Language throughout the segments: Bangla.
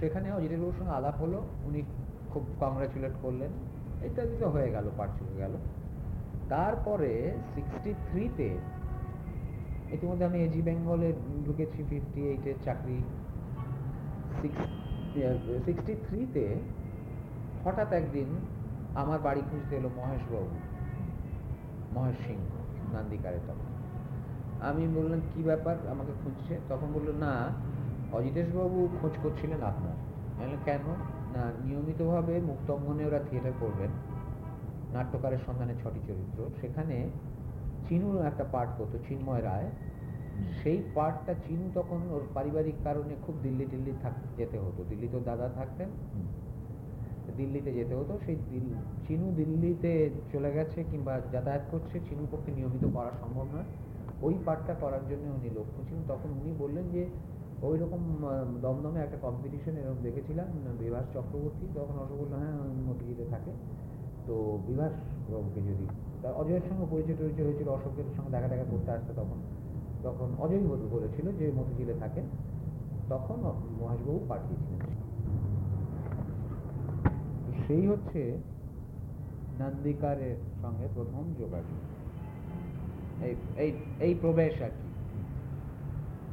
সেখানে অজিতের সঙ্গে আলাপ হলো, উনি খুব কংগ্রাচুলেট করলেন। ইত্যাদি তো হয়ে গেল পাঠ চুকে গেল। তারপরে সিক্সটি থ্রিতে ইতিমধ্যে আমি এজি বেঙ্গলে ঢুকেছি ফিফটি এইটের চাকরি। সিক্সটি থ্রিতে হঠাৎ একদিন আমার বাড়ি খুঁজতে এলো মহেশবাবু, মহেশ সিংহ নান্দিকারে তখন। আমি বললাম, কি ব্যাপার? আমাকে খুঁজছে? তখন বলল, না, অজিতেশবাবু খোঁজ করছিলেন আপনার। কেন? না নিয়মিতভাবে মুক্তঙ্গনে ওরা থিয়েটার করবেন। নাট্যকারের সন্ধানে ছটি চরিত্র। সেখানে চিনুর একটা পার্ট করতো চিন্ময় রায়। সেই পার্টটা চিনু তখন ওর পারিবারিক কারণে খুব দিল্লি টিল্লি থাক যেতে হতো। দিল্লি তো দাদা থাকতেন। দিল্লিতে যেতে হতো। সেই চিনু দিল্লিতে চলে গেছে কিংবা যাতায়াত করছে চিনুর পক্ষে নিয়মিত করা সম্ভব নয়। ওই পার্টটা করার জন্য উনি লক্ষ্য ছিলেন তখন উনি বললেন যে ওই রকম দমদমে একটা কম্পিটিশন এরকম দেখেছিলাম, বিভাস চক্রবর্তী, তখন অশোক বলল হ্যাঁ মতিঝিলে থাকে। তো বিভাস বাবুকে যদি, তা অজয়ের সঙ্গে পরিচয় টরিচয় হয়েছিল অশোকের সঙ্গে দেখা দেখা করতে আসতে তখন তখন অজয় বলেছিল যে মতিঝিলে থাকেন তখন মহেশবাবু পাঠিয়েছিলেন। সেই হচ্ছে নন্দিকারের সঙ্গে প্রথম যোগাযোগ। এই এই প্রবেশ আর কি।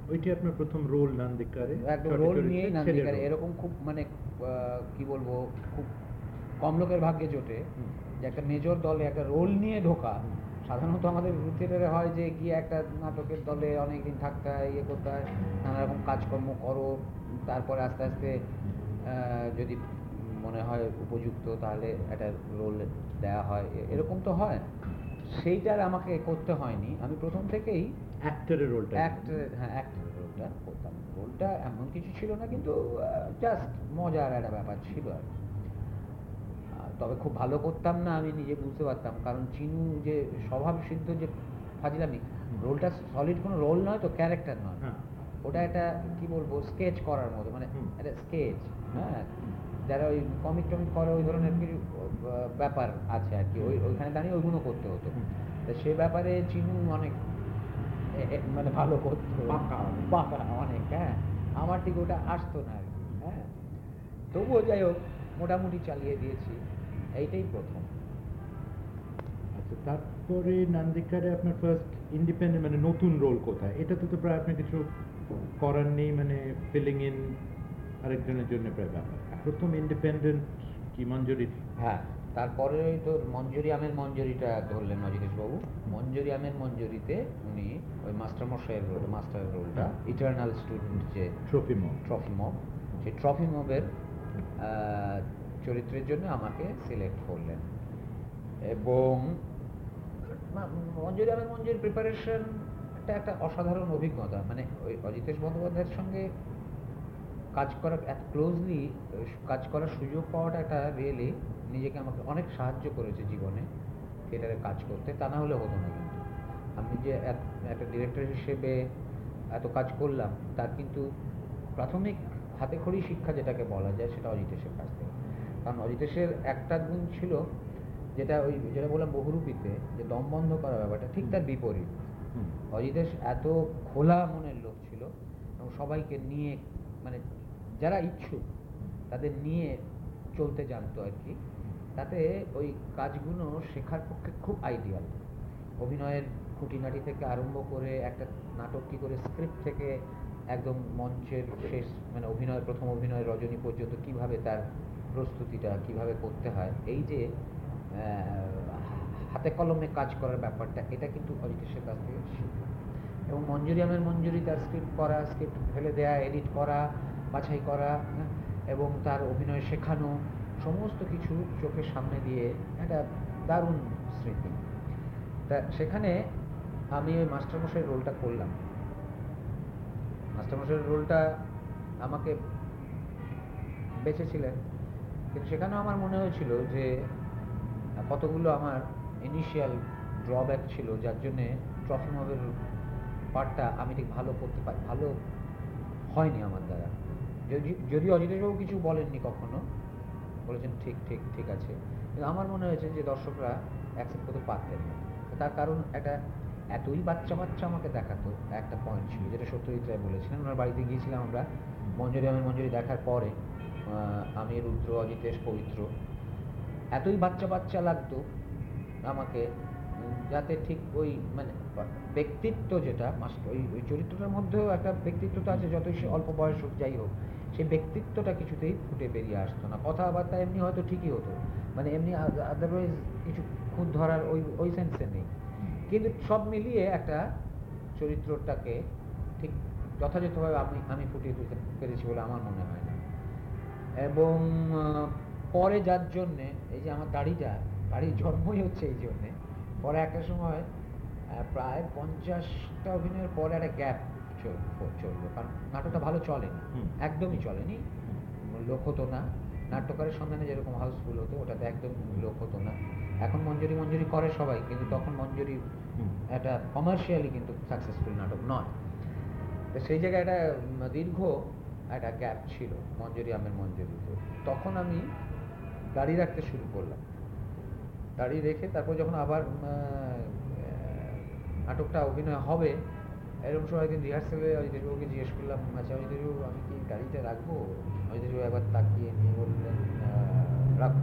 ওইটি আপনার প্রথম রোল নান্দিকারে একদম রোল নিয়েই নান্দিকারে এরকম খুব মানে কি বলব খুব কম লোকের ভাগ্যে জোটে। যে একটা মেজর দলে একটা রোল নিয়ে ঢোকা সাধারণত আমাদের থিয়েটারে হয় যে গিয়ে একটা নাটকের দলে অনেকদিন থাকতে হয় ইয়ে করতে হয় নানা রকম কাজকর্ম করো তারপরে আস্তে আস্তে যদি মনে হয় উপযুক্ত তাহলে একটা রোল দেওয়া হয়। এরকম তো হয়। সেইটার আমাকে করতে হয়নি। আমি প্রথম থেকেই অ্যাক্টরের রোলটা অ্যাক্টরের হ্যাঁ অ্যাক্টরের রোলটা করতাম। রোলটা এমন কিছু ছিল না কিন্তু জাস্ট মজার একটা ব্যাপার ছিল আর তবে খুব ভালো করতাম না আমি নিজে বুঝতে পারতাম। কারণ চিনু যে স্বভাব সিদ্ধ যে ফাজিলামি রোলটা সলিড কোনো রোল নয় তো ক্যারেক্টার নয়। হ্যাঁ। ওটা একটা কি বলব স্কেচ করার মতো মানে একটা স্কেচ হ্যাঁ যারা ওই কমিক টমিক করে ওই ধরনের কিছু ব্যাপার আছে আর কি। ওই ওইখানে দাঁড়িয়ে ওইগুলো করতে হতো। তো সে ব্যাপারে চিনু অনেক মানে ভালো করতো। পাকা পাকা অনেক হ্যাঁ। আমার ঠিক ওটা আসতো না আর কি হ্যাঁ। তবুও যাই হোক মোটামুটি চালিয়ে দিয়েছি। এইটাই প্রথম। আচ্ছা তারপরে নান্দিকারে আপনার ফার্স্ট ইন্ডিপেন্ডেন্ট মানে নতুন রোল কোথায়? এটাতে তো প্রায় আপনি কিছু করার নেই মানে ফিলিং ইন আরেকজনের জন্য প্রায় ব্যাপার। প্রথম ইন্ডিপেন্ডেন্ট কি মঞ্জুরি? হ্যাঁ তারপরে তো মঞ্জুরি আমের মঞ্জুরিটা ধরলেন বাবু। মঞ্জুরি আমের মঞ্জুরিতে উনি ওই মাস্টার মশাইয়ের রোল মাস্টারের রোলটা ইটার্নাল স্টুডেন্ট যে ট্রফি মব ট্রফি মব সেই ট্রফি মবের চরিত্রের জন্য আমাকে সিলেক্ট করলেন। এবং মঞ্জুরি আমের মঞ্জুরি প্রিপারেশন একটা একটা অসাধারণ অভিজ্ঞতা। মানে ওই অজিতেশ বন্দ্যোপাধ্যায়ের সঙ্গে কাজ করার এত ক্লোজলি কাজ করার সুযোগ পাওয়াটা একটা রিয়েলি নিজেকে আমাকে অনেক সাহায্য করেছে জীবনে থিয়েটারে কাজ করতে। তা না হলে হতো না কিন্তু। আমি যে একটা ডিরেক্টর হিসেবে এত কাজ করলাম তার কিন্তু প্রাথমিক হাতে খড়ি শিক্ষা যেটাকে বলা যায় সেটা অজিতেশের কাছ থেকে। কারণ অজিতেশের একটা গুণ ছিল যেটা ওই যেটা বললাম বহুরূপীতে যে দম বন্ধ করা ব্যাপারটা ঠিক তার বিপরীত। অজিতেশ এত খোলা মনের লোক ছিল এবং সবাইকে নিয়ে মানে যারা ইচ্ছুক, তাদের নিয়ে চলতে জানতো আর কি। তাতে ওই কাজগুলো শেখার পক্ষে খুব আইডিয়াল অভিনয়ের খুঁটিনাটি থেকে আরম্ভ করে একটা নাটক কী করে স্ক্রিপ্ট থেকে একদম মঞ্চের শেষ মানে অভিনয়, প্রথম অভিনয় রজনী পর্যন্ত কীভাবে তার প্রস্তুতিটা কীভাবে করতে হয়, এই যে হাতে কলমে কাজ করার ব্যাপারটা, এটা কিন্তু অজিতেশের কাছ থেকে শিখলাম। এবং মঞ্জুরিয়ামের মঞ্জুরি তার স্ক্রিপ্ট করা স্ক্রিপ্ট ফেলে দেয়া এডিট করা বাছাই করা হ্যাঁ, এবং তার অভিনয় শেখানো সমস্ত কিছু চোখের সামনে দিয়ে একটা দারুণ স্মৃতি। তা সেখানে আমি ওই মাস্টারমশাইয়ের রোলটা করলাম। মাস্টারমশাইয়ের রোলটা আমাকে বেঁচেছিলেন কিন্তু সেখানেও আমার মনে হয়েছিল যে কতগুলো আমার ইনিশিয়াল ড্রব্যাক ছিল যার জন্যে ট্রফি মবের পার্টটা আমি ঠিক ভালো করতে পারি ভালো হয়নি আমার দ্বারা। যদি যদি অজিতবাবু কিছু বলেননি কখনো, বলেছেন ঠিক ঠিক ঠিক আছে। কিন্তু আমার মনে হয়েছে যে দর্শকরা অ্যাকসেপ্ট করতে পারতেন না। তার কারণ একটা, এতই বাচ্চা বাচ্চা আমাকে দেখাতো, একটা পয়েন্ট ছিল, যেটা সত্যজিৎ রায় বলেছিলেন। ওনার বাড়িতে গিয়েছিলাম আমরা, মঞ্জুরি আমি মঞ্জুরি দেখার পরে আমি রুদ্র, অজিতেশ পবিত্র, এতই বাচ্চা বাচ্চা লাগতো আমাকে যাতে ঠিক ওই মানে ব্যক্তিত্ব যেটা মাস- ওই ওই চরিত্রটার মধ্যেও একটা ব্যক্তিত্ব তো আছে যতই সে অল্প বয়স হোক যাই হোক সেই ব্যক্তিত্বটা কিছুতেই ফুটে বেরিয়ে আসতো না। কথাবার্তা এমনি হয়তো ঠিকই হতো মানে এমনি আদারওয়াইজ কিছু খুদ ধরার ওই ওই সেন্সে নেই। কিন্তু সব মিলিয়ে একটা চরিত্রটাকে ঠিক যথাযথভাবে আমি আমি ফুটিয়ে তুলতে পেরেছি বলে আমার মনে হয় না। এবং পরে যার জন্যে এই যে আমার দাড়িটা দাড়ির জন্মই হচ্ছে এই জন্যে পরে একটা সময় প্রায় পঞ্চাশটা অভিনয়ের পরে একটা গ্যাপ চলল। কারণ নাটকটা ভালো চলেনি একদমই চলেনি লোক হতো না। নাট্যকারের সন্ধানে যেরকম হাউসফুল হতো ওটাতে একদম লোক হতো না। এখন মঞ্জুরি মঞ্জুরি করে সবাই কিন্তু তখন মঞ্জুরি। একটা কমার্শিয়ালি কিন্তু সাকসেসফুল নাটক নয়। তো সেই জায়গায় একটা দীর্ঘ একটা গ্যাপ ছিল মঞ্জুরি আমের মঞ্জুরিতে। তখন আমি দাড়ি রাখতে শুরু করলাম। দাড়ি রেখে তারপর যখন আবার নাটকটা অভিনয় হবে এরকম সময় একদিন রিহার্সেলে অজিতেশবাবুকে জিজ্ঞেস করলাম আচ্ছা অজিতেশবাবু আমি কি দাড়িটা রাখব? অজিতেশবাবু একবার তাকিয়ে নিয়ে বললেন "আহ, রাখো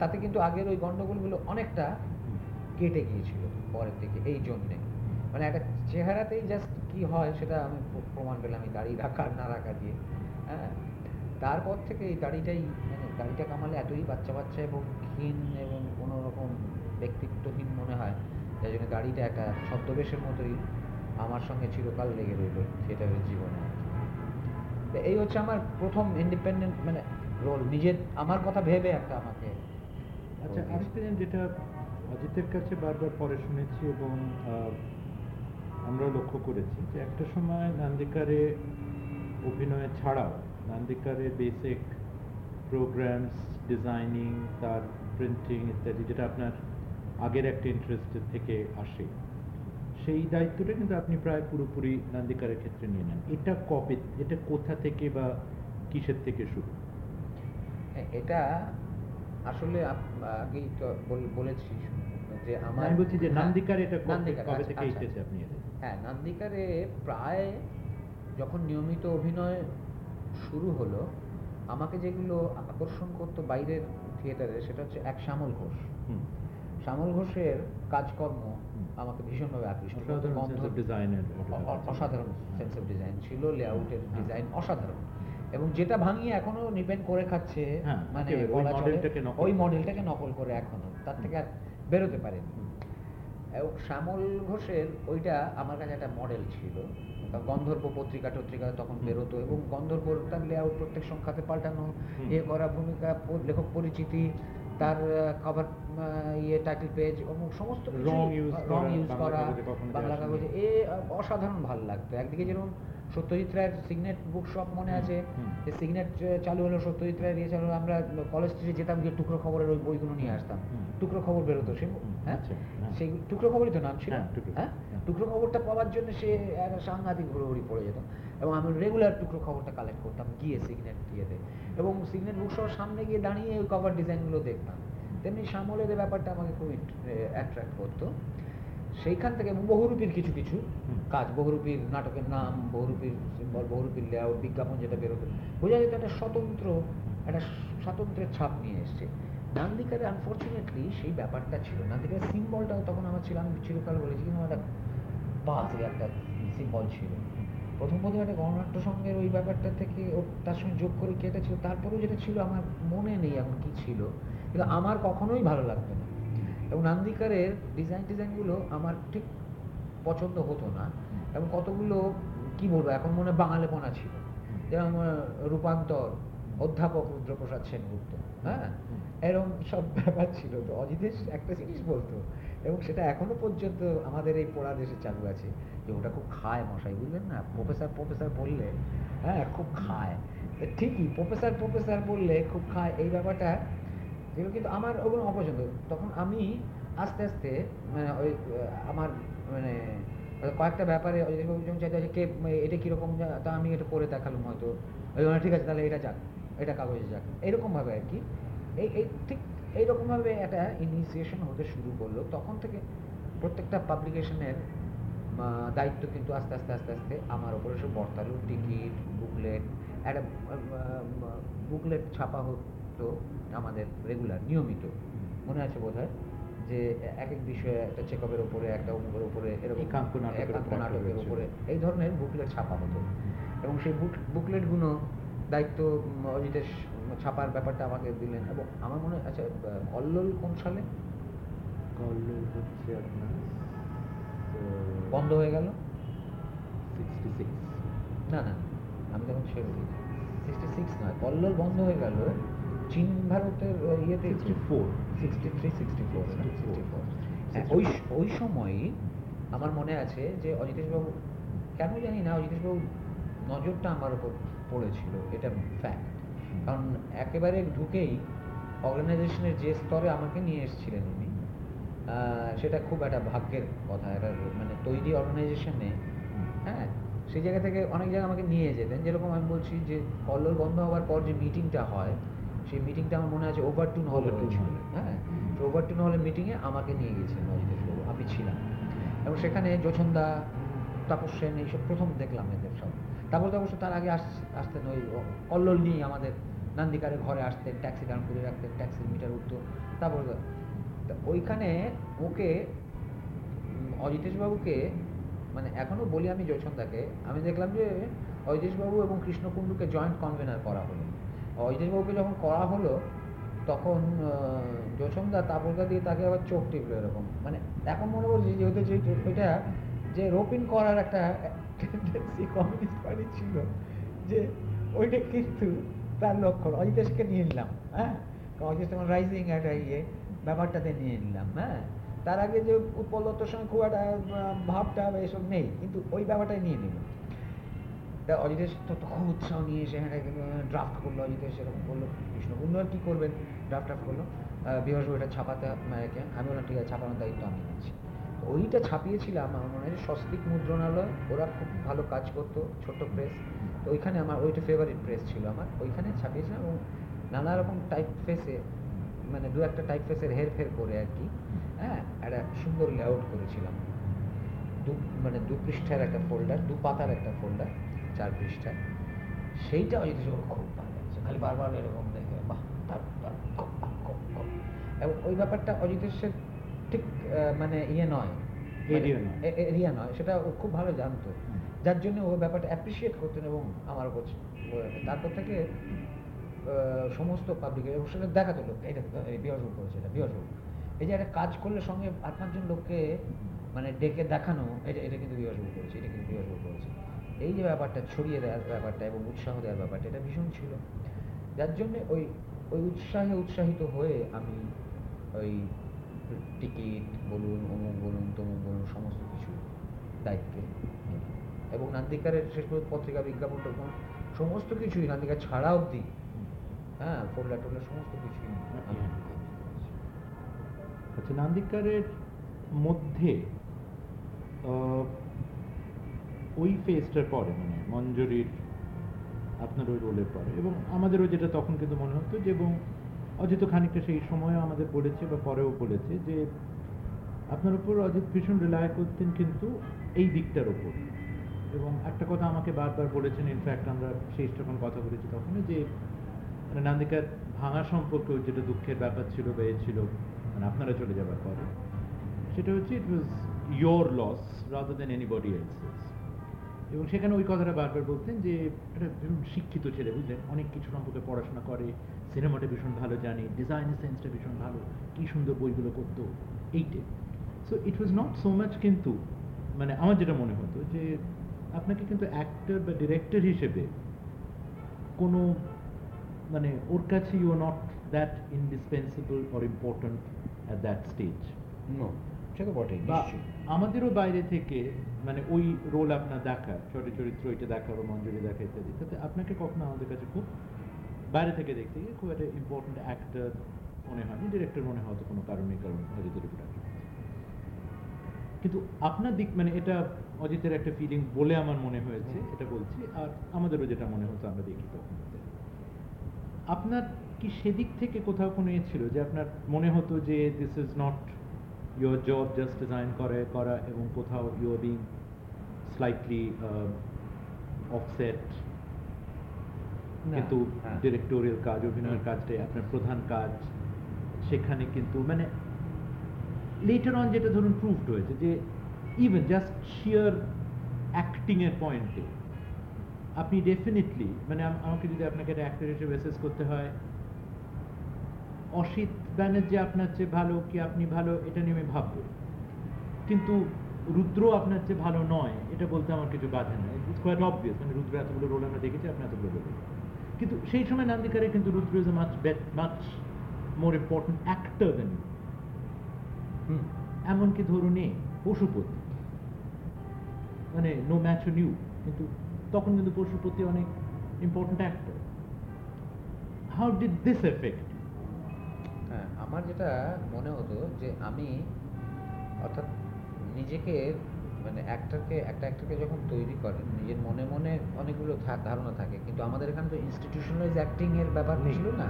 তাতে কিন্তু আগের ওই গন্ডগোলগুলো অনেকটা কেটে গিয়েছিল পরের থেকে এই জন্যে। মানে একটা চেহারাতেই জাস্ট কি হয় সেটা আমি প্র- প্রমাণ পেলাম এই দাড়ি রাখা না রাখা দিয়ে। হ্যাঁ তারপর থেকে এই দাড়িটাই মানে দাড়িটা কামালে এতই বাচ্চা বাচ্চা এবং ক্ষীণ এবং কোনো রকম ব্যক্তিত্বহীন মনে হয় যার জন্য দাড়িটা একটা ছদ্মবেশের মতোই আমার সঙ্গে চিরকাল লেগে রইল থিয়েটারের জীবনে। এই হচ্ছে আমার প্রথম ইন্ডিপেন্ডেন্ট মানে রোল নিজের আমার কথা ভেবে একটা আমাকে আচ্ছা আরেকটা জিনিস যেটা অজিতের কাছে বারবার পরে শুনেছি এবং আহ, আমরাও লক্ষ্য করেছি যে একটা সময় নান্দিকারে অভিনয় ছাড়াও নান্দিকারে বেসিক প্রোগ্রামস ডিজাইনিং তার প্রিন্টিং ইত্যাদি যেটা আপনার আগের একটা ইন্টারেস্ট থেকে আসে সেই দায়িত্বটা কিন্তু আপনি প্রায় পুরোপুরি নান্দিকারের ক্ষেত্রে নিয়ে নেন এটা কবে এটা কোথা থেকে বা কিসের থেকে শুরু এটা আসলে আগেই তো বলেছি যে আমার আমি বলছি যে হ্যাঁ, নান্দিকার এটা কবে- আচ্ছা, থেকে আচ্ছা। এসেছে আপনি এতে? হ্যাঁ নান্দিকারে প্রায় যখন নিয়মিত অভিনয় শুরু হলো আমাকে যেগুলো আকর্ষণ করতো বাইরের থিয়েটারে সেটা হচ্ছে এক শ্যামল ঘোষ। শ্যামল ঘোষের কাজকর্ম আমাকে ভীষণভাবে আকৃষ্ট অসাধারণ সেন্স অফ ডিজাইন ছিল লেআউটের হ্যাঁ। ডিজাইন অসাধারণ। এবং যেটা ভাঙিয়ে এখনও নিপেন করে খাচ্ছে হ্যাঁ, মানে ওই মডেলটাকে নকল করে। মডেলটাকে নকল করে এখনও। তার থেকে আর বেরোতে পারেনি। এবং শ্যামল ঘোষের ওইটা আমার কাছে একটা মডেল ছিল। কারণ গন্ধর্ব পত্রিকা টত্রিকা তখন বেরোতো এবং গন্ধর্বর তার লেআউট প্রত্যেক সংখ্যাতে পাল্টানো। এ করা ভূমিকা লেখক পরিচিতি তার কভার ইয়ে টাইটেল পেজ এবং সমস্ত রং ইউজ করা বাংলা কাগজে এ অসাধারণ ভালো লাগতো। একদিকে যেরকম সত্যজিৎ রায়ের সিগনেট বুক শপ মনে আছে। যে সিগনেট চালু হলো সত্যজিৎ রায়ের ইয়ে চালু আমরা কলেজ স্ট্রিটে যেতাম গিয়ে টুকরো খবরের ওই বইগুলো নিয়ে আসতাম। টুকরো খবর বেরোতো। সে হ্যাঁ? আচ্ছা, হ্যাঁ। সেই টুকরো খবরই তো নাম ছিল। হ্যাঁ, টুকরো, খবরটা পাওয়ার জন্য সে একটা সাংঘাতিক ঘুরোঘুরি পড়ে যেত। এবং আমি রেগুলার টুকরো খবরটা কালেক্ট করতাম গিয়ে সিগনেট ইয়েতে এবং সিগনেট সামনে গিয়ে দাঁড়িয়ে ওই কভার ডিজাইনগুলো দেখতাম। তেমনি ব্যাপারটা আমাকে খুব অ্যাট্রাক্ট করতো। সেইখান থেকে বহুরূপীর কিছু কিছু কাজ বহুরূপীর নাটকের নাম বহুরূপীর সিম্বল বহুরূপীর লেআউট বিজ্ঞাপন যেটা বেরোতো বোঝা যেত একটা স্বতন্ত্র একটা স্বাতন্ত্র্যের ছাপ নিয়ে এসছে। নান্দিকারে আনফর্চুনেটলি সেই ব্যাপারটা ছিল নান্দিকারের সিম্বলটাও তখন আমার ছিল আমি চিরকাল বলেছি, কিন্তু একটা বাজে একটা সিম্বল ছিল। প্রথম প্রথম একটা গণনাট্য সঙ্গের ওই ব্যাপারটা থেকে তার সঙ্গে যোগ করে কেটে ছিল তারপরেও যেটা ছিল, আমার মনে নেই এখন কি ছিল, কিন্তু আমার কখনোই ভালো লাগতো না। এবং নান্দিকারের ডিজাইন টিজাইনগুলো আমার ঠিক পছন্দ হতো না। এবং কতগুলো, কি বলব, এখন মনে বাঙালিপনা ছিল। যেমন রূপান্তর অধ্যাপক রুদ্রপ্রসাদ সেনগুপ্ত হ্যাঁ। এরকম সব ব্যাপার ছিল তো। অজিতেশ একটা জিনিস বলতো এবং সেটা এখনও পর্যন্ত আমাদের এই পোড়া দেশে চালু আছে যে ওটা খুব খায় মশাই বুঝলেন না? প্রফেসর প্রফেসর বললে হ্যাঁ খুব খায়। ঠিকই প্রফেসর প্রফেসর বললে খুব খায়। এই ব্যাপারটা যেগুলো কিন্তু আমার ওগুলো অপছন্দ। তখন আমি আস্তে আস্তে মানে ওই আমার মানে কয়েকটা ব্যাপারে যখন চাইতে আছে কে এটা কীরকম তা আমি এটা করে দেখালাম হয়তো। ঠিক আছে তাহলে এটা যাক। এটা কাগজে যাক। এরকমভাবে আর কি। এই এই ঠিক এইরকমভাবে একটা ইনিশিয়েশন হতে শুরু করল। তখন থেকে প্রত্যেকটা পাবলিকেশনের দায়িত্ব কিন্তু আস্তে আস্তে আস্তে আস্তে আমার ওপরে সব বর্তালো। টিকিট বুকলেট একটা বুকলেট ছাপা হতো আমাদের রেগুলার নিয়মিত। মনে আছে বোধ যে এক এক বিষয়ে একটা চেকআপের উপরে একটা অমুকের উপরে এরকম নাটকের উপরে এই ধরনের বুকলেট ছাপা হতো। এবং সেই বুক বুকলেটগুলো দায়িত্ব অজিতেশ ছাপার ব্যাপারটা আমাকে দিলেন এবং আমার মনে হয় আচ্ছা আহ, অল্লোল কোন সালে? কল্লোল হচ্ছে আপনার বন্ধ হয়ে গেল? সিক্সটি সিক্স না না আমি তখন ছেড়ে দিয়েছি সিক্সটি সিক্স নয় কল্লোল বন্ধ হয়ে গেল চীন ভারতের ইয়েতে sixty four sixty three sixty four 64 হ্যাঁ ওই ওই সময়ই আমার মনে আছে যে অজিতেশবাবু কেন জানি না অজিতেশবাবু নজরটা আমার উপর পড়েছিল এটা ফ্যাক্ট কারণ একেবারে ঢুকেই অর্গানাইজেশনের যে স্তরে আমাকে নিয়ে এসেছিলেন উনি সেটা খুব একটা ভাগ্যের কথা একটা মানে তৈরি অর্গানাইজেশনে হ্যাঁ সেই জায়গা থেকে অনেক জায়গায় আমাকে নিয়ে যেতেন। যেরকম আমি বলছি যে কল্লোল বন্ধ হওয়ার পর যে মিটিংটা হয় সেই মিটিংটা আমার মনে আছে ওভারটুন হলে। হ্যাঁ ওভারটুন হলে মিটিংয়ে আমাকে নিয়ে গেছিলেন অজিতেশবাবু আমি ছিলাম। এবং সেখানে যোছন্দা তাপস সেন এইসব প্রথম দেখলাম এদের সব। তারপর তো অবশ্য তার আগে আস, আসতেন ওই কল্লোল নিয়ে আমাদের নান্দিকারে ঘরে আসতেন, ট্যাক্সি দাঁড় করে রাখতেন, ট্যাক্সির মিটার উঠতো। তারপর তা ওইখানে ওকে অজিতেশবাবুকে মানে এখনও বলি আমি যোছন্দাকে আমি দেখলাম যে অজিতেশবাবু এবং কৃষ্ণকুণ্ডুকে জয়েন্ট কনভেনার করা হলো। অজিতেশবাবুকে যখন করা হলো, তখন যোছন্দা তাপরদা দিয়ে তাকে আবার চোখ টিপলো এরকম। মানে এখন মনে করছি যেহেতু যে, যে- ওইটা যে রোপিন করার একটা টেন্ডেন্সি কমিউনিস্ট পার্টি ছিল যে ওইটা কিন্তু তার লক্ষণ। অজিতেশকে নিয়ে নিলাম হ্যাঁ? অজিতেশ রাইজিং একটা ইয়ে ব্যাপারটাতে নিয়ে নিলাম হ্যাঁ? তার আগে যে উৎপল দত্তর সঙ্গে খুব একটা ভাবটা এসব নেই, কিন্তু ওই ব্যাপারটাই নিয়ে নিল তা অজিতেশ তো খুব উৎসাহ নিয়ে সেখানে ড্রাফট করল অজিতেশ, এরকম করল আর কি করবেন? ড্রাফট ড্রাফট করল। বিভাস বইটা ছাপাতে মায়াকে আমি বললাম, ঠিক আছে, ছাপানোর দায়িত্ব আমি নিচ্ছি। ওইটা ছাপিয়েছিলাম, আমার মনে হয় যে স্বস্তিক মুদ্রণালয়, ওরা খুব ভালো কাজ করতো ছোট্ট প্রেস তো ওইখানে আমার, ওইটা ফেভারিট প্রেস ছিল আমার। ওইখানে ছাপিয়েছিলাম এবং নানা রকম টাইপ ফেসে মানে দু একটা টাইপ ফেসের হেরফের করে আর কি। হ্যাঁ একটা সুন্দর লেআউট করেছিলাম। দু মানে দু পৃষ্ঠার একটা ফোল্ডার দু পাতার একটা ফোল্ডার চার পৃষ্ঠার। সেইটা সবার খুব ভালো লাগছে। খালি বারবার এরকম দেখে, বাহ, তার। এবং ওই ব্যাপারটা অজিতেশের ঠিক মানে ইয়ে নয়। এরিয়া নয়। সেটা ও খুব ভালো জানতো। যার জন্য ও ব্যাপারটা অ্যাপ্রিসিয়েট করতেন এবং আমার উপর তারপর থেকে সমস্ত পাবলিক এবং সেটা দেখাতো লোক এটা করেছে এটা বিহসব এই যে একটা কাজ করলে সঙ্গে আট পাঁচজন লোককে মানে ডেকে দেখানো এটা এটা কিন্তু বিহসব করেছে এটা কিন্তু বিহসব করেছে। এই যে ব্যাপারটা ছড়িয়ে দেওয়ার ব্যাপারটা এবং উৎসাহ দেওয়ার ব্যাপারটা এটা ভীষণ ছিল। যার জন্যে ওই ওই উৎসাহে উৎসাহিত হয়ে আমি ওই টিকিট বলুন, অমুক বলুন, তমুক বলুন, সমস্ত কিছু দায়িত্বে এবং নান্দিকারের শেষ পর্যন্ত পত্রিকা, বিজ্ঞাপন টোপন সমস্ত কিছুই নান্দিকা ছাড়া অবধি হ্যাঁ ফোল্ডার টোল্ডার সমস্ত কিছুই আচ্ছা নান্দিকারের মধ্যে ওই ফেজটার পরে মানে মঞ্জুরির আপনার ওই রোলের পরে। এবং আমাদেরও যেটা তখন কিন্তু মনে হতো যে, এবং অজিত খানিকটা সেই সময়ও আমাদের বলেছে বা পরেও বলেছে যে আপনার উপর অজিত ভীষণ রিলায় করতেন কিন্তু এই দিকটার উপর। এবং একটা কথা আমাকে বারবার বলেছেন ইনফ্যাক্ট আমরা শেষ যখন কথা বলেছি তখনই যে মানে নান্দিকার ভাঙা সম্পর্কেও যেটা দুঃখের ব্যাপার ছিল বা ছিল মানে আপনারা চলে যাবার পরে, সেটা হচ্ছে it was your loss rather than anybody else's এবং সেখানে ওই কথাটা বারবার বলতেন যে, একটা ভীষণ শিক্ষিত ছেলে, বুঝলেন? অনেক কিছু সম্পর্কে পড়াশোনা করে, সিনেমাটা ভীষণ ভালো জানে ডিজাইনের সেন্সটা ভীষণ ভালো, কি সুন্দর বইগুলো করতো, এইটে। So it was not so much কিন্তু মানে আমার যেটা মনে হতো যে, আপনাকে কিন্তু অ্যাক্টর বা ডিরেক্টর হিসেবে কোনো মানে ওর কাছে you are not that indispensable or important at that stage no সে তো বটেই আমাদেরও বাইরে থেকে মানে ওই রোল আপনার দেখা ছোট চরিত্র ওইটা দেখা বা মঞ্জুরি দেখা ইত্যাদি তাতে আপনাকে কখনো আমাদের কাছে খুব বাইরে থেকে দেখতে গিয়ে খুব একটা ইম্পর্ট্যান্ট অ্যাক্টর মনে হয়নি ডিরেক্টর মনে হয়তো কোনো কারণে কারণ অজিতের উপর কিন্তু আপনার দিক মানে এটা অজিতের একটা ফিলিং বলে আমার মনে হয়েছে এটা বলছি আর আমাদেরও যেটা মনে হতো আমরা দেখি তখন। আপনার কি সেদিক থেকে কোথাও কোনো এ ছিল যে আপনার মনে হতো যে this is not your job just design করে করা এবং কোথাও you are being slightly offset কিন্তু। ডিরেক্টোরিয়াল কাজ অভিনয়ের কাজটাই আপনার প্রধান কাজ সেখানে কিন্তু মানে লেটার অন যেটা ধরুন প্রুভড হয়েছে যে ইভেন জাস্ট শিয়ার অ্যাক্টিং এর পয়েন্টে আপনি ডেফিনেটলি মানে আমাকে যদি আপনাকে একটা অ্যাক্টর হিসেবে অ্যাসেস করতে হয় অসিত ব্যানার্জি আপনার চেয়ে ভালো, কি আপনি ভালো, এটা নিয়ে আমি ভাববো। কিন্তু রুদ্র আপনার চেয়ে ভালো নয়, এটা বলতে আমার কিছু বাধে না ইটস কোয়াইট অবভিয়াস মানে রুদ্র এতগুলো রোল আমরা দেখেছি, আপনি এতগুলো রোল কিন্তু সেই সময় নান্দিকারে কিন্তু Rudra is a much much more important actor than. এমনকি ধরুন এ, পশুপতি। মানে নো ম্যাচ নিউ কিন্তু তখন কিন্তু পশুপতি অনেক important actor how did this affect আমার যেটা মনে হতো যে আমি অর্থাৎ নিজেকে মানে অ্যাক্টরকে একটা অ্যাক্টরকে যখন তৈরি করেন নিজের মনে মনে অনেকগুলো ধারণা থাকে। কিন্তু আমাদের এখানে তো ইনস্টিটিউশনালাইজ অ্যাক্টিং এর ব্যাপার ছিল না।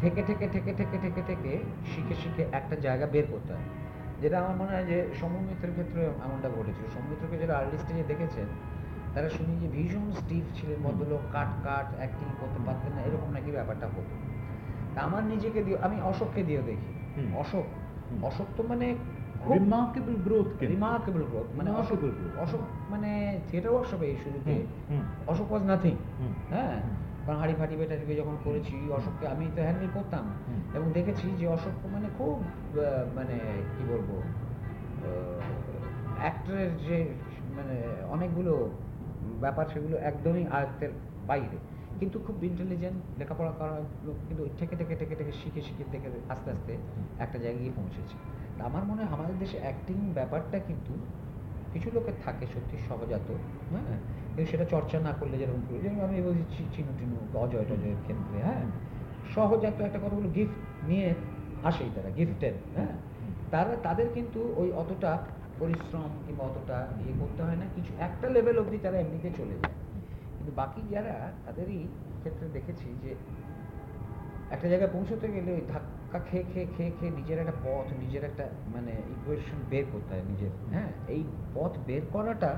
থেকে থেকে থেকে থেকে থেকে থেকে শিখে শিখে একটা জায়গা বের করতে হয়। যেটা আমার মনে হয় যে সমমিত্রের ক্ষেত্রে এমনটা ঘটেছিল। সমমিত্রকে যারা আর্লি স্টেজে দেখেছেন তারা শুনি যে ভীষণ স্টিফ ছিলেন ভদ্রলোক কাট কাট অ্যাক্টিং করতে পারতেন না এরকম নাকি ব্যাপারটা হতো। আমার নিজেকে দিয়ে আমি অশোককে দিয়েও দেখি। অশোক। অশোক তো মানে রিমার্কেবল গ্রোথ রিমার্কেবল গ্রোথ মানে অশোক অশোক মানে থিয়েটার ওয়ার্কশপে এই শুরুতে অশোক ওয়াজ নাথিং হ্যাঁ? কারণ হাড়ি ফাটি বেটা টিপে যখন করেছি অশোককে আমি তো হ্যান্ডেল করতাম। এবং দেখেছি যে অশোক মানে খুব মানে কি বলব অ্যাক্টরের যে মানে অনেকগুলো ব্যাপার সেগুলো একদমই আয়ত্তের বাইরে। কিন্তু খুব ইন্টেলিজেন্ট লেখাপড়া করা লোক কিন্তু থেকে থেকে থেকে থেকে শিখে শিখে থেকে আস্তে আস্তে একটা জায়গায় গিয়ে পৌঁছেছে। তা আমার মনে হয় আমাদের দেশে অ্যাক্টিং ব্যাপারটা কিন্তু কিছু লোকের থাকে সত্যি সহজাত হ্যাঁ? কিন্তু সেটা চর্চা না করলে যেরকম করে যেরকম আমি বলছি চিনু টিনু অজয় টজয়ের ক্ষেত্রে হ্যাঁ? সহজাত একটা কতগুলো গিফট নিয়ে আসেই তারা গিফটেড হ্যাঁ? তারা তাদের কিন্তু ওই অতটা পরিশ্রম কিংবা অতটা ইয়ে করতে হয় না কিছু একটা লেভেল অবধি তারা এমনিতে চলে যায়। কিন্তু বাকি যারা, তাদেরই ক্ষেত্রে দেখেছি যে একটা জায়গায় পৌঁছতে গেলে ওই ধাক্কা খেয়ে খেয়ে খেয়ে খেয়ে নিজের একটা পথ, নিজের একটা মানে ইকুয়েশন বের করতে হয় নিজের। হ্যাঁ এই পথ বের করাটা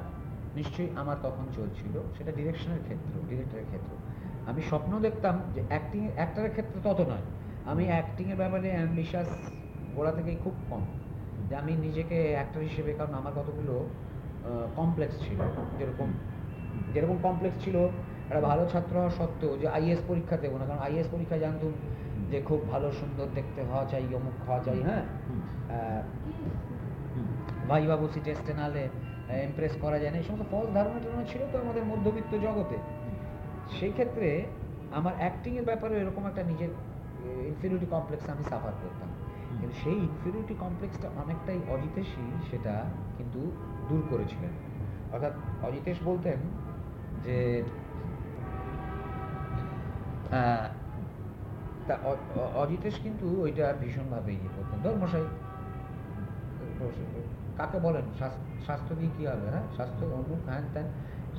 নিশ্চয়ই আমার তখন চলছিল। সেটা ডিরেকশনের ক্ষেত্রে ডিরেক্টরের ক্ষেত্রে। আমি স্বপ্ন দেখতাম যে অ্যাক্টিং অ্যাক্টরের ক্ষেত্রে তত নয়। আমি অ্যাক্টিংয়ের ব্যাপারে অ্যাম্বিশাস গোড়া থেকেই খুব কম। যে আমি নিজেকে অ্যাক্টর হিসেবে, কারণ আমার কতগুলো কমপ্লেক্স ছিল। যেরকম যেরকম কমপ্লেক্স ছিল একটা ভালো ছাত্র হওয়া সত্ত্বেও যে আইএস পরীক্ষা দেবো না কারণ আইএস পরীক্ষায় জানতুম যে খুব ভালো সুন্দর দেখতে হওয়া চাই অমুক হওয়া চাই হ্যাঁ? ভাই বাবু সি টেস্টে নালে ইমপ্রেস করা যায় না এই সমস্ত ফলস ধারণা টারণা ছিল তো আমাদের মধ্যবিত্ত জগতে। সেই ক্ষেত্রে আমার অ্যাক্টিং এর ব্যাপারে এরকম একটা নিজের ইনফিরিয়রিটি কমপ্লেক্স আমি সাফার করতাম। কিন্তু সেই ইনফিরিয়রিটি কমপ্লেক্সটা অনেকটাই অজিতেশই সেটা কিন্তু দূর করেছিলেন। অর্থাৎ অজিতেশ বলতেন যে তা অজিতেশ কিন্তু ওইটা ভীষণভাবে ইয়ে করতেন। ধর্মশাই কাকে বলেন? স্বাস্থ্য দিয়ে কী হবে হ্যাঁ? স্বাস্থ্য অমুক হ্যান ত্যান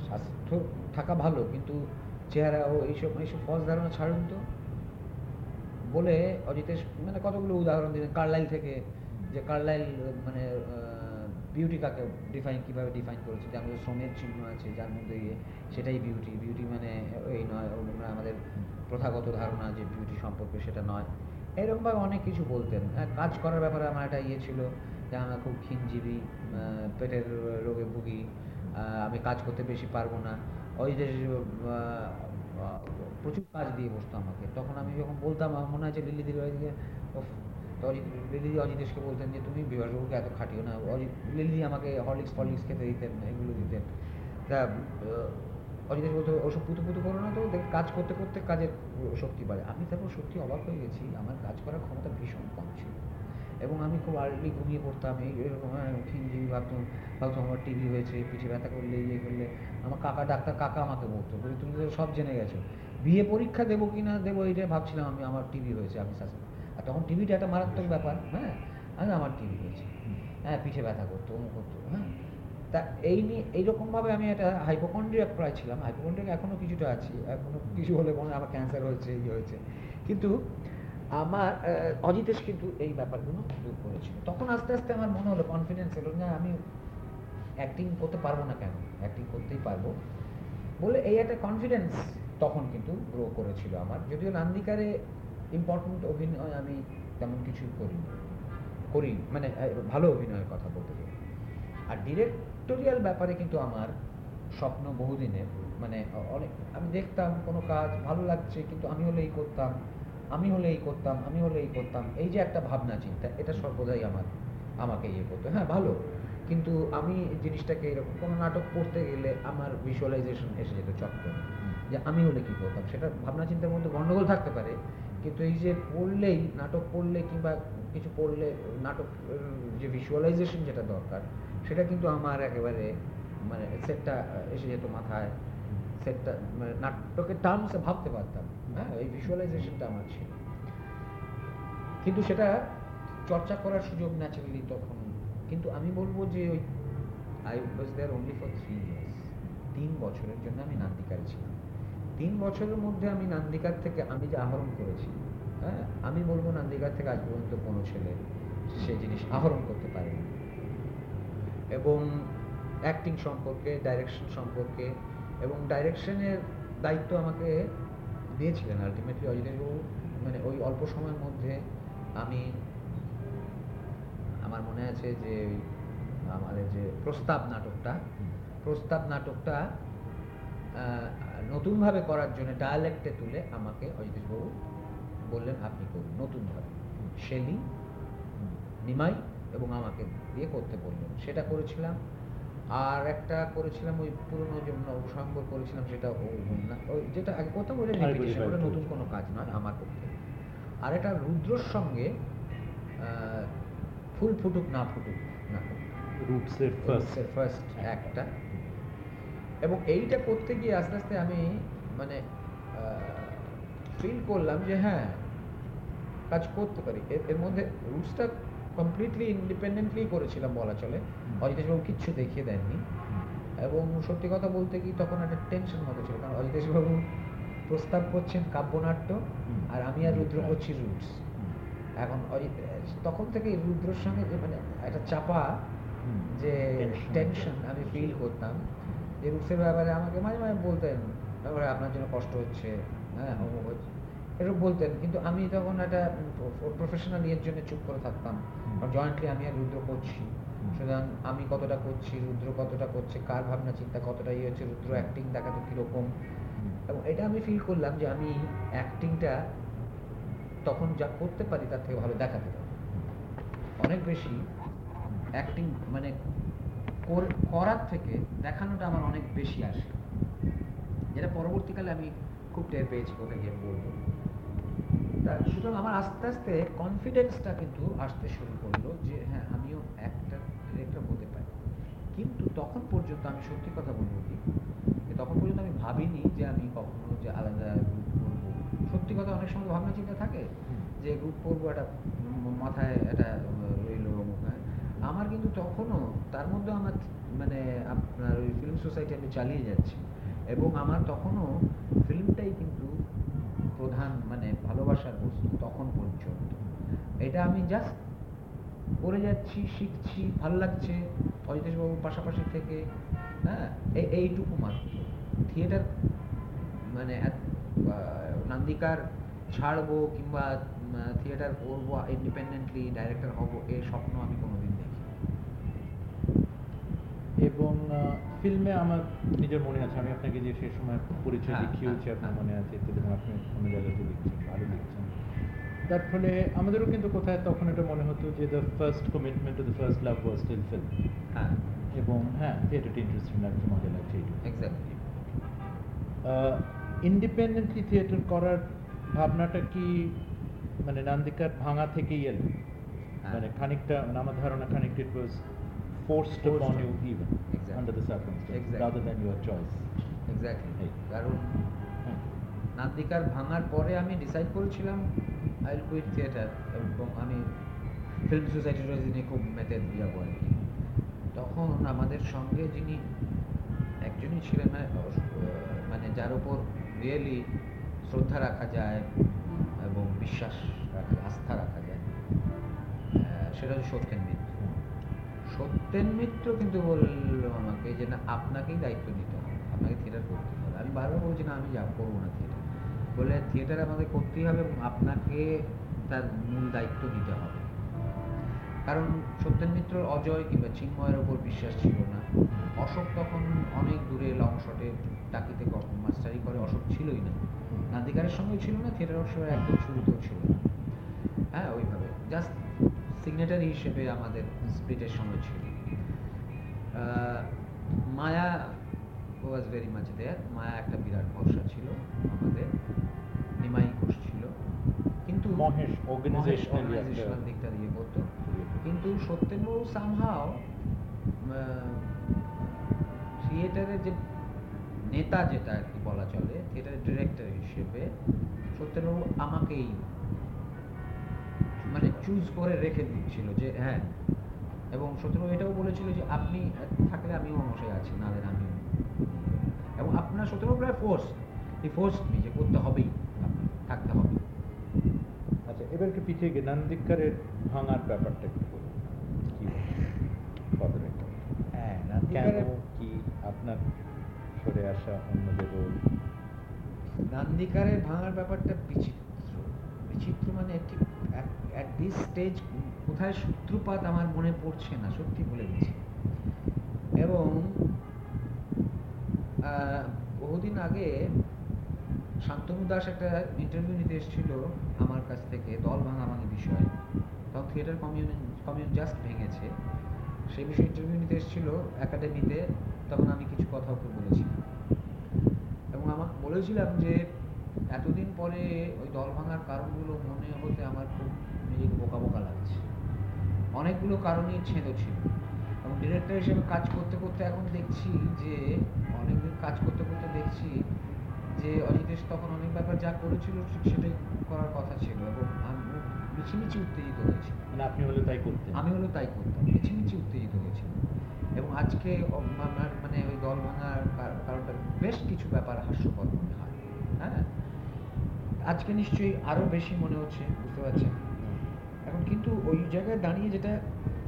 স্বাস্থ্য থাকা ভালো, কিন্তু চেহারা ও এইসব এইসব ফলস ধারণা ছাড়ুন তো। বলে অজিতেশ মানে কতগুলো উদাহরণ দিলেন? কার্লাইল থেকে, যে কার্লাইল মানে বিউটি কাকে ডিফাইন কীভাবে ডিফাইন করেছে? যে আমাদের শ্রমের চিহ্ন আছে যার মধ্যে ইয়ে সেটাই বিউটি বিউটি মানে এই নয় মানে আমাদের প্রথাগত ধারণা যে বিউটি সম্পর্কে সেটা নয়। এরকমভাবে অনেক কিছু বলতেন। হ্যাঁ, কাজ করার ব্যাপারে আমার একটা ইয়ে ছিল যে আমরা খুব ক্ষীণজীবী পেটের রোগে ভুগি আমি কাজ করতে বেশি পারব না। ওই যে প্রচুর কাজ দিয়ে বসতো আমাকে। তখন আমি যখন বলতাম আমার মনে আছে লিলি দিদি উফ, তো অজিত লিলি অজিতেশকে বলতেন যে, তুমি বিভাসবাবুকে এত খাটিও না। অজিত লিলি আমাকে হরলিক্স ফরলিক্স খেতে দিতেন, এগুলো দিতেন। তা অজিতেশ বলতো, ওসব পুতু পুতু করো না তো, দেখ, কাজ করতে করতে কাজের শক্তি বাড়ে। আমি তারপর সত্যি অবাক হয়ে গেছি, আমার কাজ করার ক্ষমতা ভীষণ কম ছিল। এবং আমি খুব আর্লি ঘুমিয়ে পড়তাম, এই এরকম হ্যাঁ খিনজিবি ভাবতাম ভাবতাম আমার টিভি হয়েছে, পিঠে ব্যথা করলে ইয়ে করলে। আমার কাকা, ডাক্তার কাকা আমাকে বলতো, বলে, তুমি তো সব জেনে গেছো। বিয়ে পরীক্ষা দেবো কি না দেবো এইটাই ভাবছিলাম আমি, আমার টিভি হয়েছে, আমি শাসন আর তখন টিভিটা একটা মারাত্মক ব্যাপার হ্যাঁ? আমি আমার টিভি হয়েছে হ্যাঁ পিঠে ব্যথা করতো, অমুক করতো হ্যাঁ? তা এই নিয়ে, এইরকমভাবে আমি একটা হাইপোকন্ড্রিয়া প্রায় ছিলাম। হাইপোকন্ড্রিয়া এখনও কিছুটা আছি এখনও কিছু হলে মনে আমার ক্যান্সার হয়েছে ইয়ে হয়েছে। কিন্তু আমার অজিতেশ কিন্তু এই ব্যাপারগুলো দূর করেছিল। তখন আস্তে আস্তে আমার মনে হলো কনফিডেন্স এলো, না, আমি অ্যাক্টিং করতে পারব না কেন? অ্যাক্টিং করতেই পারব। বলে এই একটা কনফিডেন্স তখন কিন্তু গ্রো করেছিল আমার। যদিও নান্দিকারে ইম্পর্টেন্ট অভিনয় আমি তেমন কিছুই করি করি মানে ভালো অভিনয়ের কথা বলতে গেলে। আর ডিরেক্টোরিয়াল ব্যাপারে কিন্তু আমার স্বপ্ন বহুদিনের মানে অনেক, আমি দেখতাম কোনো কাজ, ভালো লাগছে, কিন্তু আমি হলে এই করতাম, আমি হলে এই করতাম, আমি হলে এই করতাম, এই যে একটা ভাবনা, চিন্তা, এটা সর্বদাই আমার, আমাকে ইয়ে করতো। হ্যাঁ ভালো, কিন্তু আমি জিনিসটাকে এরকম কোনো নাটক করতে গেলে আমার ভিজুয়ালাইজেশন এসে যেত চট করে যে আমি হলে কি করতাম? সেটা ভাবনা, চিন্তার মধ্যে গন্ডগোল থাকতে পারে কিন্তু এই যে পড়লেই, নাটক পড়লে কিংবা কিছু পড়লে নাটক, যে ভিজুয়ালাইজেশন যেটা দরকার, সেটা কিন্তু আমার একেবারে মানে সেটটা এসে যেত মাথায়। সেটটা মানে নাটকের টার্মসে ভাবতে পারতাম। হ্যাঁ এই ভিজুয়ালাইজেশনটা আমার ছিল। কিন্তু সেটা চর্চা করার সুযোগ ন্যাচারালি তখন, কিন্তু আমি বলব যে ওই I was there only for three years তিন বছরের জন্য আমি নান্দিকারে ছিলাম। তিন বছরের মধ্যে আমি নান্দিকার থেকে আমি যে আহরণ করেছি হ্যাঁ? আমি বলব নান্দিকার থেকে আজ পর্যন্ত কোনো ছেলে সে জিনিস আহরণ করতে পারেনি। এবং অ্যাক্টিং সম্পর্কে ডাইরেকশন সম্পর্কে এবং ডাইরেকশনের দায়িত্ব আমাকে দিয়েছিলেন আলটিমেটলি অজিতেশবাবু মানে ওই অল্প সময়ের মধ্যে আমি আমার মনে আছে যে আমাদের যে প্রস্তাব নাটকটা প্রস্তাব নাটকটা আহ, নতুনভাবে করার জন্য ডায়ালেক্টে তুলে আমাকে অজিতেশবাবু বললেন আপনি করুন নতুনভাবে শেলি নিমাই এবং আমাকে দিয়ে করতে বললেন। সেটা করেছিলাম। আর একটা করেছিলাম ওই পুরনো যে নবসম্বর করেছিলাম সেটা ও- না- ওই যেটা আগে কথা বলে ওটা নতুন কোনো কাজ নয় আমার পক্ষে। আর এটা রুদ্রর সঙ্গে আহ, ফুল ফুটুক না ফুটুক নাটক রুটসের ফার্স্ট ফার্স্ট একটা। এবং এইটা করতে গিয়ে আস্তে আস্তে আমি মানে ফিল করলাম যে হ্যাঁ কাজ করতে পারি। এর- মধ্যে রুটসটা কমপ্লিটলি ইন্ডিপেন্ডেন্টলি করেছিলাম বলা চলে। অজিতেশবাবু কিচ্ছু দেখিয়ে দেননি। এবং সত্যি কথা বলতে কি তখন একটা টেনশন মতো ছিল। কারণ অজিতেশবাবু প্রস্তাব করছেন কাব্যনাট্য আর আমি আর রুদ্র করছি রুটস এখন তখন থেকে রুদ্রর সঙ্গে যে মানে একটা চাপা যে টেনশন আমি ফিল করতাম। যে রুটসের ব্যাপারে আমাকে মাঝে মাঝে বলতেন ব্যাপারে আপনার জন্য কষ্ট হচ্ছে হ্যাঁ অমুক হচ্ছে এরকম বলতেন। কিন্তু আমি তখন একটা প্রফেশনাল ইয়ের জন্য চুপ করে থাকতাম। কারণ জয়েন্টলি আমি আর রুদ্র করছি। সুতরাং আমি কতটা করছি রুদ্র কতটা করছে কার ভাবনা চিন্তা কতটা ইয়ে হচ্ছে রুদ্র অ্যাক্টিং দেখাতো কীরকম? এবং এটা আমি ফিল করলাম যে আমি অ্যাক্টিংটা তখন যা করতে পারি তার থেকে ভালো দেখাতে পারি। অনেক বেশি অ্যাক্টিং মানে করার থেকে দেখানোটা আমার অনেক বেশি আসে। যেটা পরবর্তীকালে আমি খুব টের পেয়েছি কোথায় গিয়ে বলব। সুতরাং আমার আস্তে আস্তে কনফিডেন্সটা কিন্তু আসতে শুরু করল যে হ্যাঁ আমিও একটা ডিরেক্টর হতে পারি। কিন্তু তখন পর্যন্ত আমি সত্যি কথা বলব কি তখন পর্যন্ত আমি ভাবিনি যে আমি কখনো যে আলাদা গ্রুপ করব। সত্যি কথা অনেক সময় ভাবনা চিন্তা থাকে যে গ্রুপ করব একটা মাথায় একটা আমার কিন্তু তখনও, তার মধ্যে আমার মানে আপনার ওই ফিল্ম সোসাইটি আমি চালিয়ে যাচ্ছি। এবং আমার তখনও ফিল্মটাই কিন্তু প্রধান মানে ভালোবাসার বস্তু তখন পর্যন্ত। এটা আমি জাস্ট করে যাচ্ছি, শিখছি, ভালো লাগছে, অজিতেশবাবুর পাশাপাশি থেকে হ্যাঁ এই, এইটুকু মাত্র। থিয়েটার মানে নান্দিকার ছাড়বো কিংবা থিয়েটার করব ইন্ডিপেন্ডেন্টলি ডাইরেক্টর হব এই স্বপ্ন আমি কোনোদিন দেখি এবং ফিল্মে আমার নিজের মনে আছে আমি আপনাকে যে সেই সময় পরিচয় হ্যাঁ, দেখিয়েছি হ্যাঁ, আপনার হ্যাঁ। মনে আছে এবং আপনি অন্য জায়গাতে লিখছেন ভালো লিখছেন। তার ফলে আমাদেরও কিন্তু কোথায় তখন এটা মনে হতো যে the first commitment to the first love was still film হ্যাঁ। এবং হ্যাঁ থিয়েটারটা ইন্টারেস্টিং লাগছে মজা লাগছে এইটুকু। এক্স্যাক্টলি ইন্ডিপেন্ডেন্টলি থিয়েটার করার ভাবনাটা কি মানে নান্দিকার ভাঙা থেকেই এলো? হ্যাঁ। মানে খানিকটা মানে আমার ধারণা খানিকটা it was forced Forced upon on you even Exactly. under the circumstances Exactly. rather than your choice এই। কারণ হ্যাঁ। নান্দিকার ভাঙার পরে আমি ডিসাইড করেছিলাম আই কুইট থিয়েটার এবং আমি ফিল্ম সোসাইটির নিয়ে খুব মেতে যাব আর কি তখন আমাদের সঙ্গে যিনি একজনই ছিলেন মানে যার উপর রিয়েলি শ্রদ্ধা রাখা যায় এবং বিশ্বাস রাখা আস্থা রাখা যায় সেটা হচ্ছে সত্যেন সত্যেন মিত্র কিন্তু বলল আমাকে যে না, আপনাকেই দায়িত্ব নিতে হবে, আপনাকে থিয়েটার করতে হবে। আমি বারবার বলছি, না, আমি যাব, করব না থিয়েটার বলে থিয়েটার আমাদের করতেই হবে এবং আপনাকে তার মূল দায়িত্ব নিতে হবে। কারণ সত্যেন মিত্র অজয় কিংবা চিন্ময়ের ওপর বিশ্বাস ছিল না। অশোক তখন অনেক দূরে লং শটে টাকিতে মাস্টারি করে। অশোক ছিলই না। নান্দিকারের সঙ্গেও ছিল না থিয়েটার অবসরের একদম শুরুতেও ছিল না। হ্যাঁ ওইভাবে। জাস্ট সিগনেটারি হিসেবে আমাদের স্প্লিটের সময় ছিল। আহ, মায়া ওয়াজ ভেরি মাচ দেয়ার মায়া একটা বিরাট ভরসা ছিল আমাদের। নিমাই ঘোষ ছিল। কিন্তু মহেশ অর্গানাইজেশনাল দিকটা দিয়ে করতো। কিন্তু সত্যেন্দ্রবাবু সামহাও থিয়েটারের যে নেতা যেটা আর কি বলা চলে থিয়েটারের ডিরেক্টর হিসেবে সত্যেন্দ্রবাবু আমাকেই মানে চুজ করে রেখে দিচ্ছিল যে হ্যাঁ। এবং সত্যেন্দ্রবাবু এটাও বলেছিল যে আপনি থাকলে আমিও মশাই আছি নাহলে আমি এবং আপনার সত্যেন্দ্রবাবু প্রায় ফোর্স এই ফোর্স মি যে করতে হবেই থাকতে হবে। আচ্ছা এবার একটু পিছিয়ে গিয়ে নান্দিকারের ভাঙার ব্যাপারটা একটু বলুন। কি হ্যাঁ কেন কি আপনার সরে আসা অন্যদেরও নান্দিকারের ভাঙার ব্যাপারটা বিচিত্র। বিচিত্র মানে ঠিক স্টেজ কোথায় সূত্রপাত আমার মনে পড়ছে না, সত্যি বলে দিচ্ছি। এবং বহুদিন আগে শান্তনু দাস একটা ইন্টারভিউ নিতে এসেছিল আমার কাছ থেকে, দল ভাঙাভাঙি বিষয়ে। তখন থিয়েটার কমিউন কমিউন জাস্ট ভেঙেছে। সেই বিষয়ে ইন্টারভিউ নিতে এসেছিল একাডেমিতে তখন আমি কিছু কথা ওকে বলেছিলাম। এবং আমার বলেছিলাম যে এতদিন পরে ওই দল ভাঙার কারণগুলো মনে হতে আমার খুব নিজেকে বোকা বোকা লাগছে। অনেকগুলো কারণই ছেঁদো ছিল। এবং ডিরেক্টর হিসেবে কাজ করতে করতে এখন দেখছি যে অনেকদিন কাজ করতে করতে দেখছি যে অজিতেশ তখন অনেক ব্যাপার যা করেছিল ঠিক সেটাই করার কথা ছিল এবং আমি মিছিমিছি উত্তেজিত হয়েছি। মানে আপনি হলে তাই করতেন? আমি হলো তাই করতাম মিছিমিছি উত্তেজিত হয়েছিল এবং আজকে মানে ওই দল ভাঙার কারণটা বেশ কিছু ব্যাপার হাস্যকর মনে হয় হ্যাঁ? আজকে নিশ্চয়ই আরও বেশি মনে হচ্ছে, বুঝতে পারছেন? এখন কিন্তু ওই জায়গায় দাঁড়িয়ে যেটা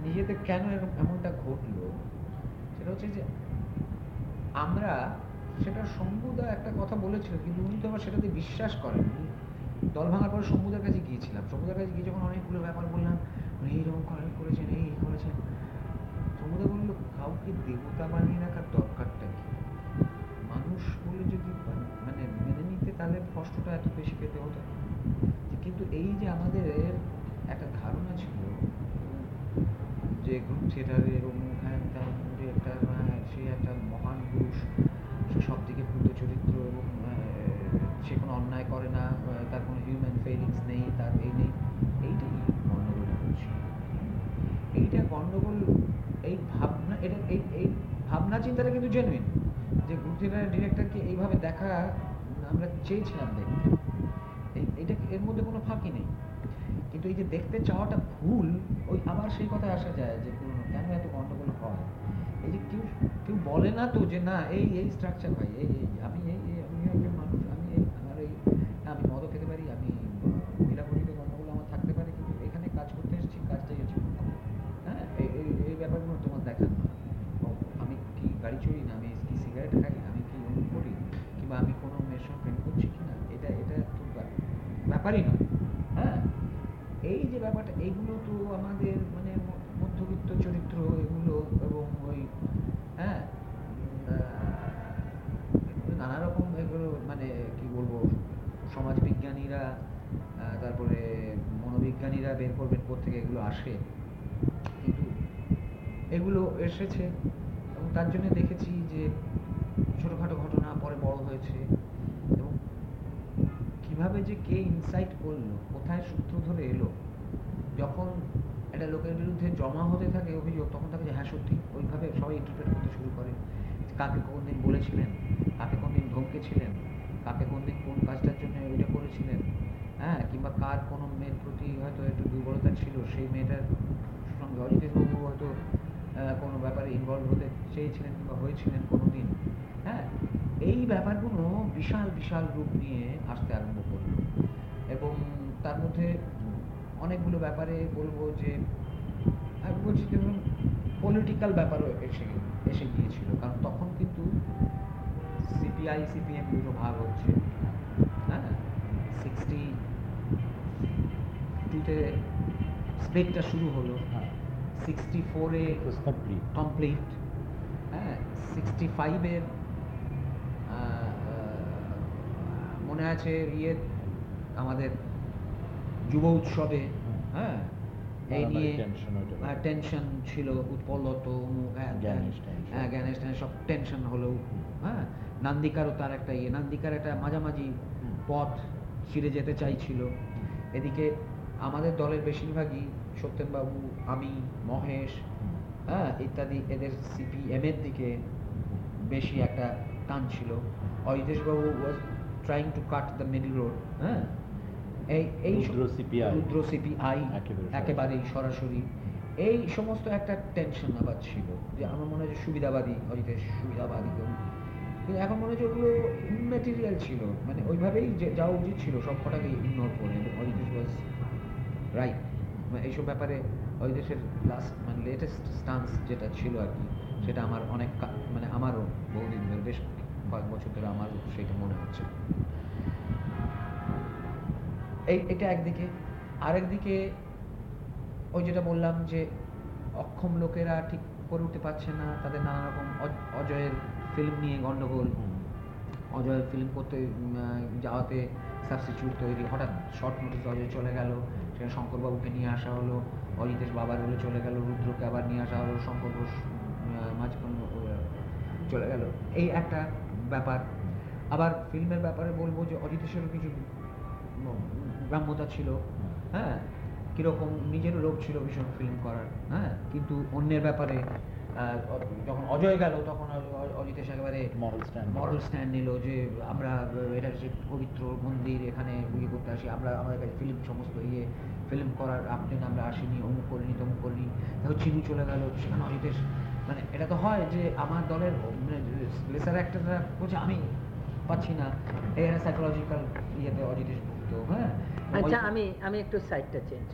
নিজেদের কেন এরকম এমনটা ঘটলো, সেটা হচ্ছে যে আমরা সেটা শম্ভুদা একটা কথা বলেছিল, কিন্তু উনি তো আবার সেটাতে বিশ্বাস করেন দল ভাঙার পরে শম্ভুদার কাছে গিয়েছিলাম। শম্ভুদার কাছে গিয়ে যখন অনেকগুলো ব্যাপার বললাম উনি এইরকম করেন, করেছেন, এই করেছেন। শম্ভুদা বলল, কাউকে দেবতা বানিয়ে রাখার দরকারটা কি? মানুষ বলে যদি মানে- মানে মেনে তাহলে কষ্টটা এত বেশি পেতে হতো না। কিন্তু এই যে আমাদের একটা ধারণা ছিল, যে গ্রুপ থিয়েটারের অমুক হ্যান ত্যান ডিরেক্টর সে একটা মহান পুরুষ, সে সব দিকে ভূত চরিত্র এবং সে কোনো অন্যায় করে না তার কোনো হিউম্যান ফিলিংস নেই, তার এই নেই এইটাই গণ্ডগোল হচ্ছে এইটা গণ্ডগোল, এই ভাবনা, এটা, এই এই ভাবনা চিন্তাটা কিন্তু জেনুইন যে গ্রুপ থিয়েটারের ডিরেক্টরকে এইভাবে দেখা আমরা চেয়েছিলাম দেখতে। এটা এর মধ্যে কোনো ফাঁকি নেই? কিন্তু এই যে দেখতে চাওয়াটা ভুল, ওই আবার সেই কথায় আসা যায় যে, কেন এত গন্ডগোল হয়? এই যে কেউ কেউ বলে না তো যে, না, এই এই স্ট্রাকচার ভাই, এই এই, আমি, এই এই আমি এসেছে এবং তার জন্য দেখেছি যে ছোটোখাটো ঘটনা পরে বড় হয়েছে এবং কীভাবে যে কে ইনসাইট করল, কোথায় সূত্র ধরে এলো, যখন একটা লোকের বিরুদ্ধে জমা হতে থাকে অভিযোগ, তখন তাকে হ্যাঁ সত্যি, ওইভাবে সবাই ইন্টারপ্রেট করতে শুরু করে। কাকে কোন দিন বলেছিলেন? কাকে কোন দিন ধমকেছিলেন? কাকে কোন দিন কোন কাজটার জন্য ওইটা করেছিলেন? হ্যাঁ কিংবা কার কোনো মেয়ের প্রতি হয়তো একটু দুর্বলতা ছিল, সেই মেয়েটার সঙ্গে অজিতেশবাবু হয়তো কোনো ব্যাপারে ইনভলভ হতে চেয়েছিলেন কিংবা হয়েছিলেন কোনো দিন হ্যাঁ? এই ব্যাপারগুলো বিশাল বিশাল রূপ নিয়ে আসতে আরম্ভ করল। এবং তার মধ্যে অনেকগুলো ব্যাপারে বলব যে, আমি বলছি যে ধরুন পলিটিক্যাল ব্যাপারও এসে এসে গিয়েছিল। কারণ তখন কিন্তু সিপি সিপিআই সিপিএম দুটো ভাগ হচ্ছে। হ্যাঁ? সিক্সটি টুতে স্প্লিটটা শুরু হলো। হ্যাঁ। সিক্সটি ফোরে কমপ্লিট হ্যাঁ সিক্সটি ফাইভের মনে আছে ইয়ে আমাদের যুব উৎসবে? হ্যাঁ। এই নিয়ে টেনশন ছিল হ্যাঁ, জ্ঞানেশ tension। হ্যাঁ tension, সব। টেনশন হলো। হ্যাঁ নান্দিকারও তার একটা ইয়ে নান্দিকার একটা মাঝামাঝি পথ ছিঁড়ে যেতে চাইছিল। এদিকে আমাদের দলের বেশিরভাগই সত্যেনবাবু আমি মহেশ হ্যাঁ ইত্যাদি এদের সিপিএম এর দিকে বেশি একটা টান ছিল। অজিতেশবাবু was trying to cut the middle road হ্যাঁ? এই এই রুদ্র সিপিআই একেবারে সরাসরি। একেবারেই সরাসরি। এই সমস্ত একটা টেনশন আবার ছিল যে আমার মনে হয় যে সুবিধাবাদী অজিতেশ সুবিধাবাদী কিন্তু এখন মনে হচ্ছে ওগুলো ইনমেটেরিয়াল ছিল। মানে ওইভাবেই যাওয়া উচিত ছিল সব কটাকে ইগনোর করে। অজিতেশ ওয়াজ রাইট এইসব ব্যাপারে অজিতেশের লাস্ট মানে লেটেস্ট স্টান্স যেটা ছিল আর কি সেটা আমার অনেক মানে আমারও বহুদিন ধরে বেশ কয়েক বছর ধরে আমারও সেটা মনে হচ্ছে। এই এটা একদিকে। আরেকদিকে ওই যেটা বললাম যে অক্ষম লোকেরা ঠিক করে উঠতে পারছে না তাদের নানা রকম অজ- অজয়ের ফিল্ম নিয়ে গন্ডগোল। অজয় ফিল্ম করতে যাওয়াতে সাবস্টিটিউট তৈরি হঠাৎ শর্ট নোটিস অজয় চলে গেল। সেখানে শঙ্করবাবুকে নিয়ে আসা হলো, অজিতেশ বাবার বলে চলে গেল, রুদ্রকে আবার নিয়ে আসা হলো, শঙ্কর ঘোষ মাঝখানে চলে গেল। এই একটা ব্যাপার। আবার ফিল্মের ব্যাপারে বলব যে অজিতেশেরও কিছু গ্রাম্যতা ছিল হ্যাঁ? কীরকম নিজেরও লোভ ছিল ভীষণ ফিল্ম করার হ্যাঁ? কিন্তু অন্যের ব্যাপারে যখন অজয় গেল তখন অজিতেশ একেবারে। স্ট্যান্ড নিল। যে আমরা এটা হচ্ছে পবিত্র মন্দির এখানে ইয়ে করতে আসি। আমরা আমাদের কাছে ফিল্ম সমস্ত ইয়ে ফিল্ম করার আপনি আমরা আসিনি অমুক করিনি তমুক করিনি। চিনু চলে গেল সেখানে অজিতেশ মানে এটা তো হয় যে আমার দলের মানে লেসার অ্যাক্টররা বলছে আমি পাচ্ছি না। এখানে সাইকোলজিক্যাল ইয়েতে অজিতেশ ভুগতো হ্যাঁ? আচ্ছা আমি আমি একটু সাইডটা চেঞ্জ